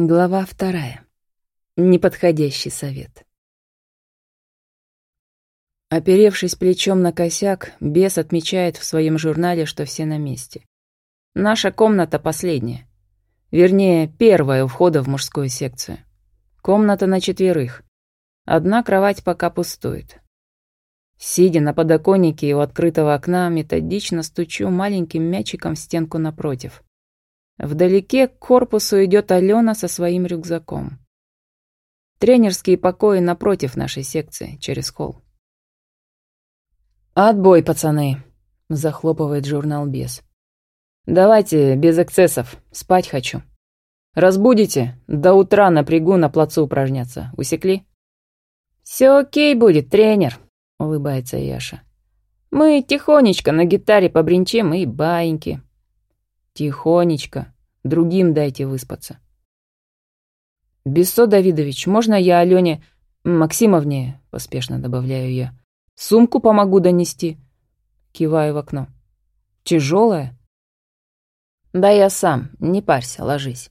Глава вторая. Неподходящий совет. Оперевшись плечом на косяк, бес отмечает в своем журнале, что все на месте. Наша комната последняя. Вернее, первая у входа в мужскую секцию. Комната на четверых. Одна кровать пока пустует. Сидя на подоконнике у открытого окна, методично стучу маленьким мячиком в стенку напротив — Вдалеке к корпусу идет Алена со своим рюкзаком. Тренерские покои напротив нашей секции, через холл. «Отбой, пацаны!» — захлопывает журнал «Бес». «Давайте, без эксцессов, спать хочу. Разбудите, до утра напрягу на плацу упражняться. Усекли?» «Все окей будет, тренер», — улыбается Яша. «Мы тихонечко на гитаре побринчим и баиньки». Тихонечко. Другим дайте выспаться. Бессо Давидович, можно я Алене Максимовне, поспешно добавляю я, сумку помогу донести? Киваю в окно. Тяжелая? Да я сам, не парься, ложись.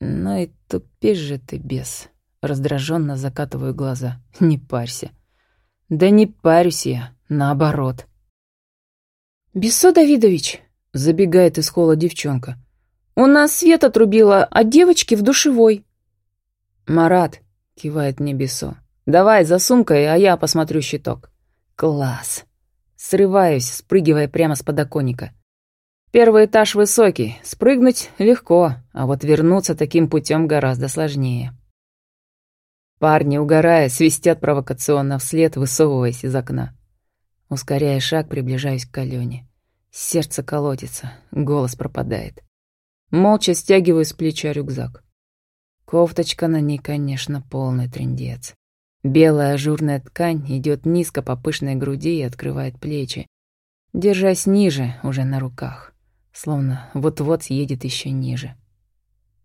Ну и тупишь же ты, бес. Раздраженно закатываю глаза. Не парься. Да не парюсь я, наоборот. Бессо Давидович, Забегает из холла девчонка. «У нас свет отрубило, а девочки в душевой». «Марат», — кивает мне Бесо, — «давай за сумкой, а я посмотрю щиток». «Класс!» Срываюсь, спрыгивая прямо с подоконника. Первый этаж высокий, спрыгнуть легко, а вот вернуться таким путем гораздо сложнее. Парни, угорая, свистят провокационно вслед, высовываясь из окна. Ускоряя шаг, приближаюсь к Алене. Сердце колотится, голос пропадает. Молча стягиваю с плеча рюкзак. Кофточка на ней, конечно, полный трендец. Белая ажурная ткань идет низко по пышной груди и открывает плечи, держась ниже, уже на руках, словно вот-вот съедет еще ниже.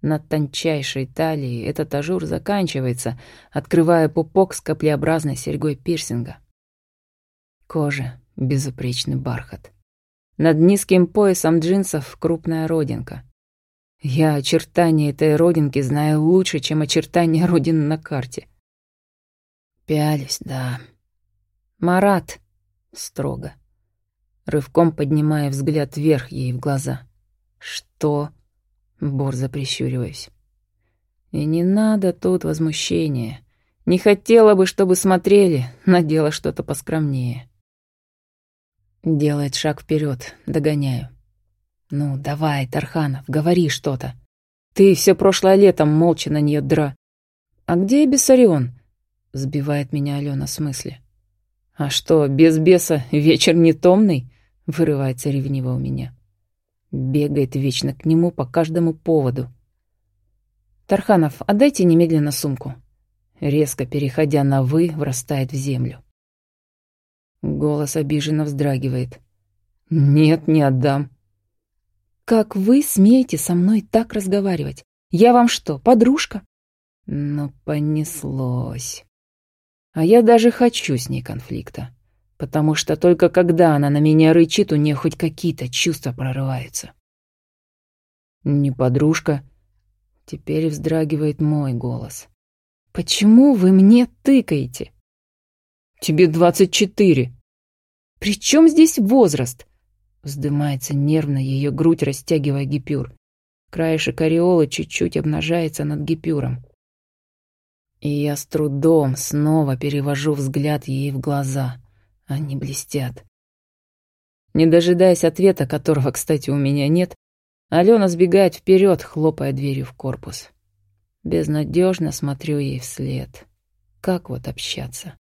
Над тончайшей талией этот ажур заканчивается, открывая пупок с каплеобразной серьгой пирсинга. Кожа — безупречный бархат. Над низким поясом джинсов крупная родинка. Я очертания этой родинки знаю лучше, чем очертания родин на карте. Пялись, да. Марат, строго. Рывком поднимая взгляд вверх ей в глаза. Что? Борзо прищуриваясь. И не надо тут возмущения. Не хотела бы, чтобы смотрели, надела что-то поскромнее. Делает шаг вперед, догоняю. Ну, давай, Тарханов, говори что-то. Ты все прошлое летом молча на нее дра. А где Бессарион? Сбивает меня Алена с мысли. А что, без беса вечер не томный? Вырывается ревниво у меня. Бегает вечно к нему по каждому поводу. Тарханов, отдайте немедленно сумку. Резко переходя на «вы», врастает в землю. Голос обиженно вздрагивает. «Нет, не отдам». «Как вы смеете со мной так разговаривать? Я вам что, подружка?» Ну, понеслось. А я даже хочу с ней конфликта. Потому что только когда она на меня рычит, у нее хоть какие-то чувства прорываются. Не подружка. Теперь вздрагивает мой голос. «Почему вы мне тыкаете?» Тебе двадцать четыре. При чем здесь возраст? Вздымается нервно ее грудь, растягивая гипюр. Краешек ореола чуть-чуть обнажается над гипюром. И я с трудом снова перевожу взгляд ей в глаза. Они блестят. Не дожидаясь ответа, которого, кстати, у меня нет, Алена сбегает вперед, хлопая дверью в корпус. Безнадежно смотрю ей вслед. Как вот общаться?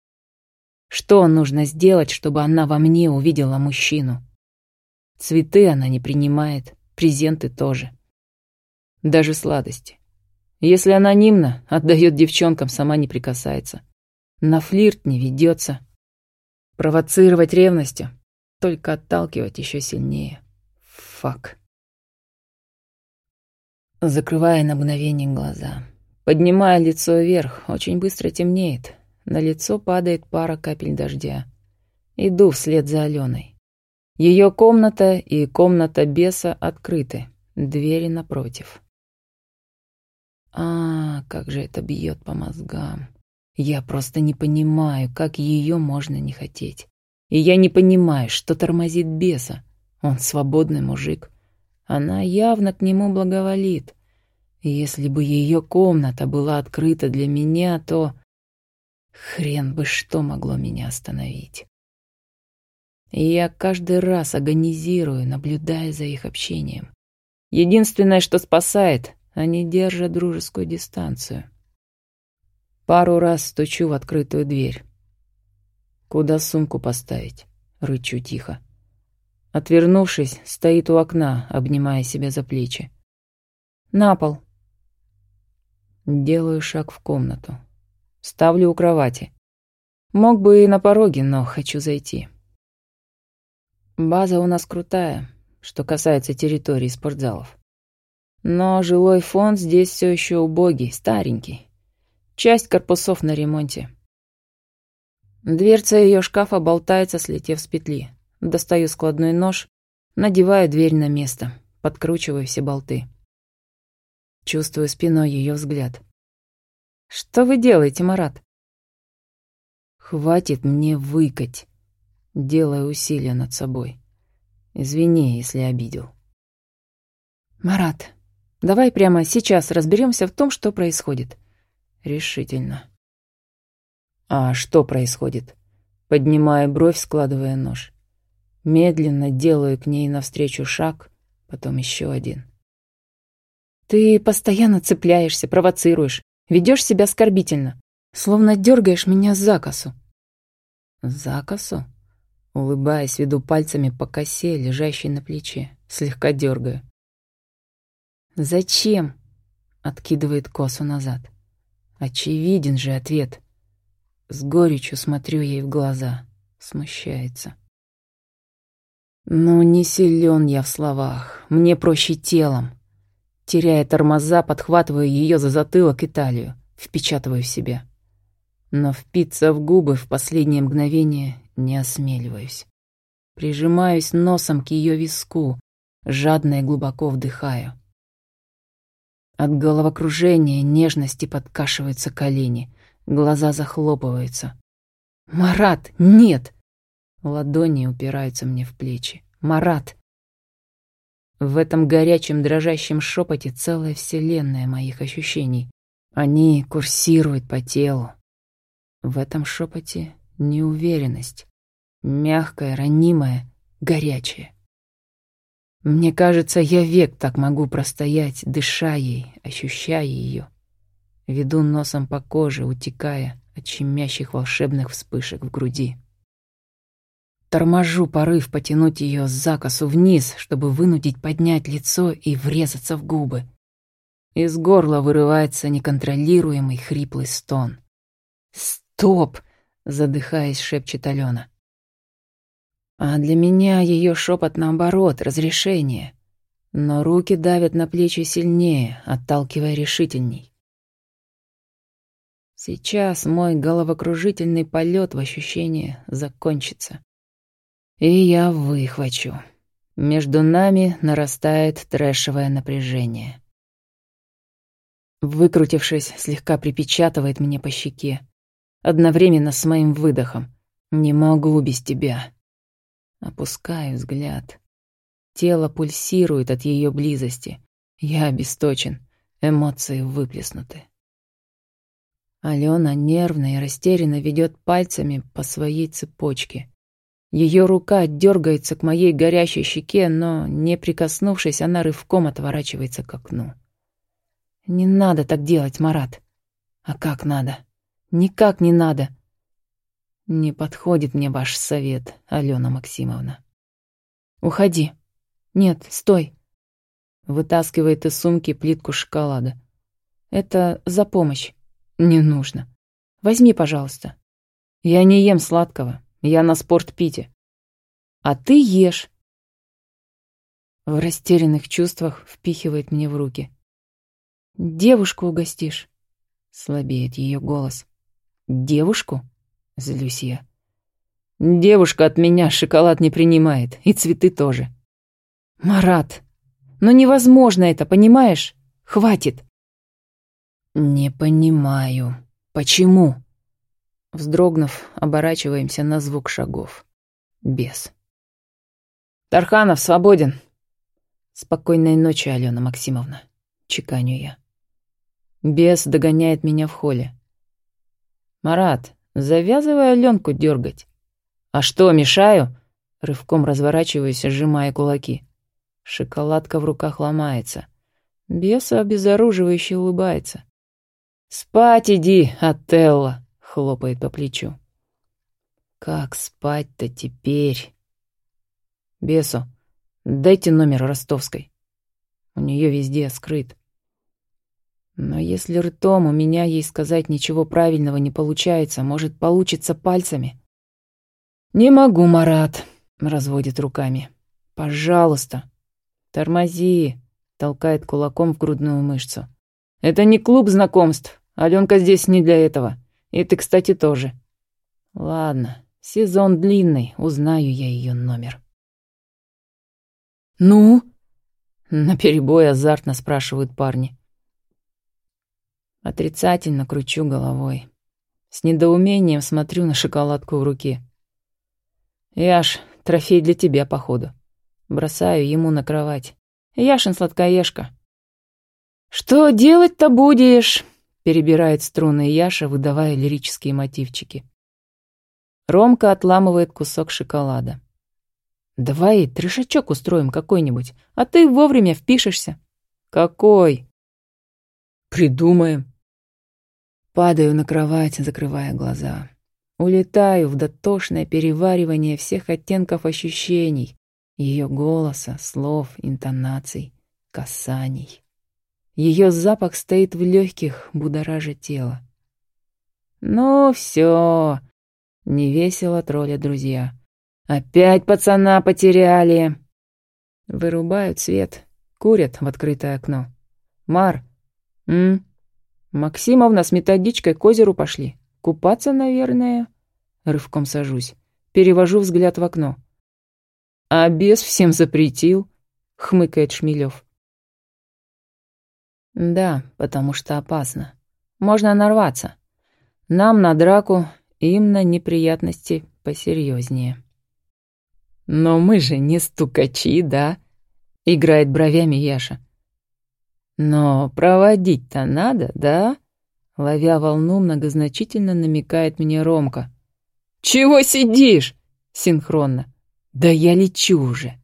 Что нужно сделать, чтобы она во мне увидела мужчину? Цветы она не принимает, презенты тоже. Даже сладости. Если анонимно, отдает девчонкам, сама не прикасается. На флирт не ведется. Провоцировать ревностью, только отталкивать еще сильнее. Фак. Закрывая на мгновение глаза. Поднимая лицо вверх, очень быстро темнеет. На лицо падает пара капель дождя. Иду вслед за Аленой. Ее комната и комната беса открыты, двери напротив. А, как же это бьет по мозгам. Я просто не понимаю, как ее можно не хотеть. И я не понимаю, что тормозит беса. Он свободный мужик. Она явно к нему благоволит. Если бы ее комната была открыта для меня, то... Хрен бы что могло меня остановить. И я каждый раз агонизирую, наблюдая за их общением. Единственное, что спасает, они держат дружескую дистанцию. Пару раз стучу в открытую дверь. Куда сумку поставить? Рычу тихо. Отвернувшись, стоит у окна, обнимая себя за плечи. На пол. Делаю шаг в комнату. Ставлю у кровати. Мог бы и на пороге, но хочу зайти. База у нас крутая, что касается территории спортзалов. Но жилой фонд здесь все еще убогий, старенький. Часть корпусов на ремонте. Дверца ее шкафа болтается, слетев с петли. Достаю складной нож, надеваю дверь на место, подкручиваю все болты. Чувствую спиной ее взгляд. «Что вы делаете, Марат?» «Хватит мне выкать!» Делаю усилия над собой. Извини, если обидел. «Марат, давай прямо сейчас разберемся в том, что происходит». Решительно. «А что происходит?» Поднимая бровь, складывая нож. Медленно делаю к ней навстречу шаг, потом еще один. «Ты постоянно цепляешься, провоцируешь, ведешь себя оскорбительно, словно дергаешь меня за косу». «За косу?» Улыбаясь, веду пальцами по косе, лежащей на плече, слегка дергаю. «Зачем?» — откидывает косу назад. Очевиден же ответ. С горечью смотрю ей в глаза. Смущается. Ну, не силен я в словах. Мне проще телом. Теряя тормоза, подхватываю ее за затылок и талию. Впечатываю в себя. Но впиться в губы в последнее мгновение не осмеливаюсь. Прижимаюсь носом к ее виску, жадно и глубоко вдыхаю. От головокружения нежности подкашиваются колени, глаза захлопываются. «Марат, нет!» Ладони упираются мне в плечи. «Марат!» В этом горячем дрожащем шепоте целая вселенная моих ощущений. Они курсируют по телу. В этом шепоте неуверенность. Мягкая, ранимая, горячая. Мне кажется, я век так могу простоять, дыша ей, ощущая ее. Веду носом по коже, утекая от щемящих волшебных вспышек в груди. Торможу порыв потянуть ее за косу вниз, чтобы вынудить поднять лицо и врезаться в губы. Из горла вырывается неконтролируемый хриплый стон. «Стоп!» — задыхаясь, шепчет Алена. А для меня ее шепот наоборот, разрешение. Но руки давят на плечи сильнее, отталкивая решительней. Сейчас мой головокружительный полет в ощущение закончится. И я выхвачу. Между нами нарастает трэшевое напряжение. Выкрутившись, слегка припечатывает мне по щеке. Одновременно с моим выдохом. «Не могу без тебя». Опускаю взгляд. Тело пульсирует от ее близости. Я обесточен, эмоции выплеснуты. Алена нервно и растерянно ведет пальцами по своей цепочке. Ее рука дергается к моей горящей щеке, но, не прикоснувшись, она рывком отворачивается к окну. «Не надо так делать, Марат». «А как надо?» «Никак не надо». «Не подходит мне ваш совет, Алена Максимовна». «Уходи». «Нет, стой». Вытаскивает из сумки плитку шоколада. «Это за помощь. Не нужно. Возьми, пожалуйста». «Я не ем сладкого. Я на спортпите. А ты ешь. В растерянных чувствах впихивает мне в руки. Девушку угостишь. Слабеет ее голос. Девушку? Злюсь я. Девушка от меня шоколад не принимает, и цветы тоже. Марат, ну невозможно это, понимаешь? Хватит. «Не понимаю. Почему?» Вздрогнув, оборачиваемся на звук шагов. Бес. «Тарханов свободен!» «Спокойной ночи, Алена Максимовна», — чеканю я. Бес догоняет меня в холле. «Марат, завязывай Аленку дергать». «А что, мешаю?» Рывком разворачиваюсь, сжимая кулаки. Шоколадка в руках ломается. Беса обезоруживающе улыбается. «Спать иди, Отелло!» — хлопает по плечу. «Как спать-то теперь?» «Бесу, дайте номер ростовской. У нее везде скрыт. Но если ртом у меня ей сказать ничего правильного не получается, может, получится пальцами?» «Не могу, Марат», — разводит руками. «Пожалуйста, тормози», — толкает кулаком в грудную мышцу. «Это не клуб знакомств. Аленка здесь не для этого. И ты, кстати, тоже». «Ладно, сезон длинный, узнаю я ее номер». «Ну?» — наперебой азартно спрашивают парни. Отрицательно кручу головой. С недоумением смотрю на шоколадку в руке. «Яш, трофей для тебя, походу». Бросаю ему на кровать. «Яшин сладкоежка». «Что делать-то будешь?» Перебирает струны Яша, выдавая лирические мотивчики. Ромка отламывает кусок шоколада. «Давай трешачок устроим какой-нибудь, а ты вовремя впишешься». «Какой?» «Придумаем». Падаю на кровать, закрывая глаза. Улетаю в дотошное переваривание всех оттенков ощущений, ее голоса, слов, интонаций, касаний. Ее запах стоит в легких, будоража тело. «Ну все, невесело тролля друзья. Опять пацана потеряли!» Вырубают свет, курят в открытое окно. «Мар, м? Максимовна с методичкой к озеру пошли. Купаться, наверное?» Рывком сажусь. Перевожу взгляд в окно. «А бес всем запретил?» — хмыкает Шмелев. «Да, потому что опасно. Можно нарваться. Нам на драку, им на неприятности посерьезнее». «Но мы же не стукачи, да?» — играет бровями Яша. «Но проводить-то надо, да?» Ловя волну, многозначительно намекает мне Ромка. «Чего сидишь?» — синхронно. «Да я лечу уже».